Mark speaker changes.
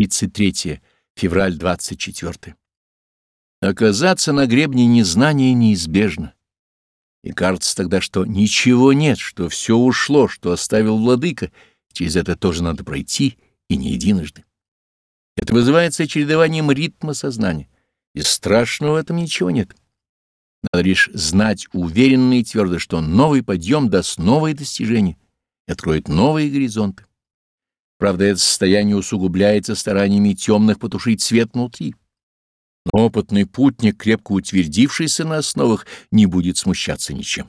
Speaker 1: 33 февраль 24. Оказаться на гребне незнания неизбежно. И кажется тогда, что ничего нет, что все ушло, что оставил владыка, через это тоже надо пройти, и не единожды. Это вызывается чередованием ритма сознания, и страшного в этом ничего нет. Надо лишь знать уверенно и твердо, что новый подъем даст новые достижения и откроет новые горизонты. Правда, это состояние усугубляется стараниями темных потушить свет внутри. Но опытный путник, крепко утвердившийся на основах, не будет смущаться ничем.